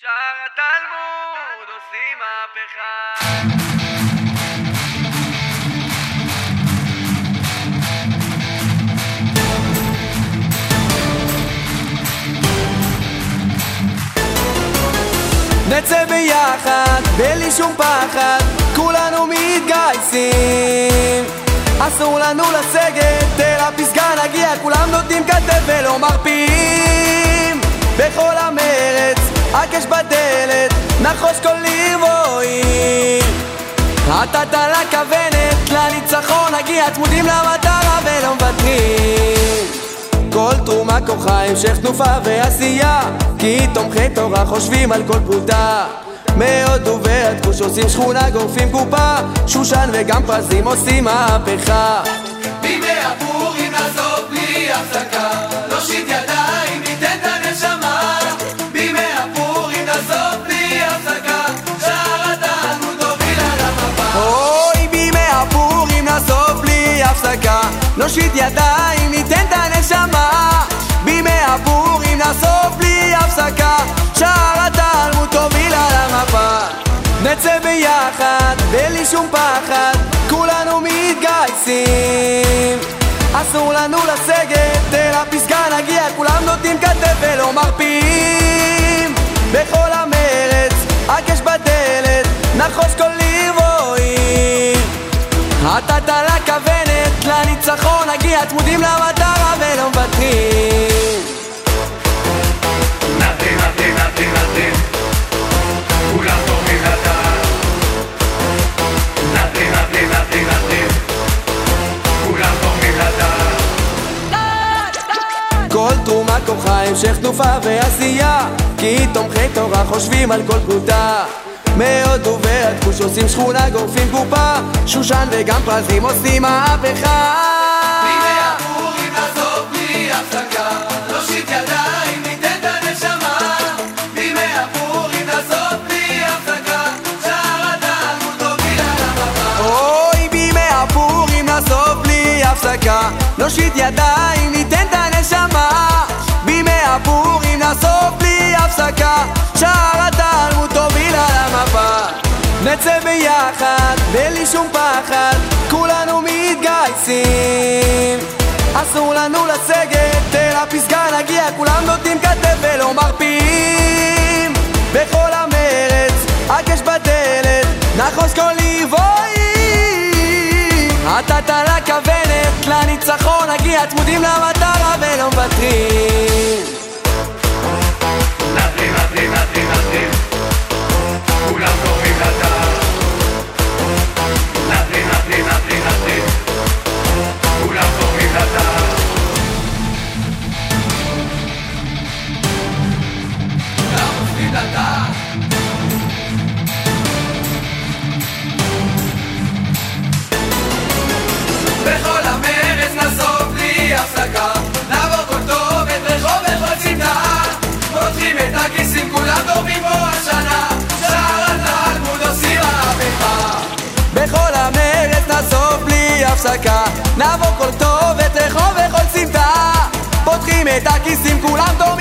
שער התלמוד עושים מהפכה נצא ביחד, בלי שום פחד, כולנו מתגייסים. אסור לנו לסגת, אל הפסגה נגיע, כולם נותנים כתף ולא מרפים. בכל המרץ, הקש בדלת, נחוש כל עיר ועיר. עטת על הכוונת, לניצחון נגיע, צמודים למטרה ולא מוותרים. כל תרומה כוחה המשך תנופה ועשייה כי תומכי תורה חושבים על כל פרוטה מהודו ועד כוש עושים שכונה גורפים קופה שושן וגם פרזים עושים מהפכה בימי הפורים הפסקה נושיט ידיים ניתן את הנשמה. בימי הפורים נאסוף בלי הפסקה. שער התלמוד תוביל על המפה. נצא ביחד בלי שום פחד כולנו מתגייסים. אסור לנו לסגת אל הפסגה נגיע כולם נותנים כתף ולא מרפים. בכל לניצחון נגיע צמודים למטרה ולא מוותרים. נתין, נתין, נתין, נתין. כולם תורמים לדעת. נתין, נתין, נתין, נתין. כולם תורמים לדעת. כל תרומה כוחה המשך תנופה ועשייה. כי תומכי תורה חושבים על כל פרוטה מהודו ועד כוש עושים שכונה גורפים קופה שושן וגם פרזים עושים מהפכה. בימי הפורים נעזוב בלי הפסקה? נושיט ידיים, ניתן את הנשמה. בימי הפורים נעזוב בלי הפסקה? שער התלמוד הוביל על המפה. אוי בימי הפורים נאסוף בלי הפסקה? נושיט ידיים ניתן נצא ביחד בלי שום פחד כולנו מתגייסים. אסור לנו לסגת אל הפסגה נגיע כולם נותנים כתף ולא מרפים. בכל המרץ הקש בדלת נחוש כל עיר ועיר עטת על הכוונת לניצחון נגיע צמודים למטרה ולא מוותרים בלי הפסקה. נעבור כל טוב את רחוב וכל צמתה פותחים את הכיסים כולם תורמים בו השנה. שער התלמוד עושים מהפכה בכל המרץ נאסוף בלי הפסקה. נעבור כל טוב את רחוב וכל סמטה פותחים את הכיסים כולם תורמים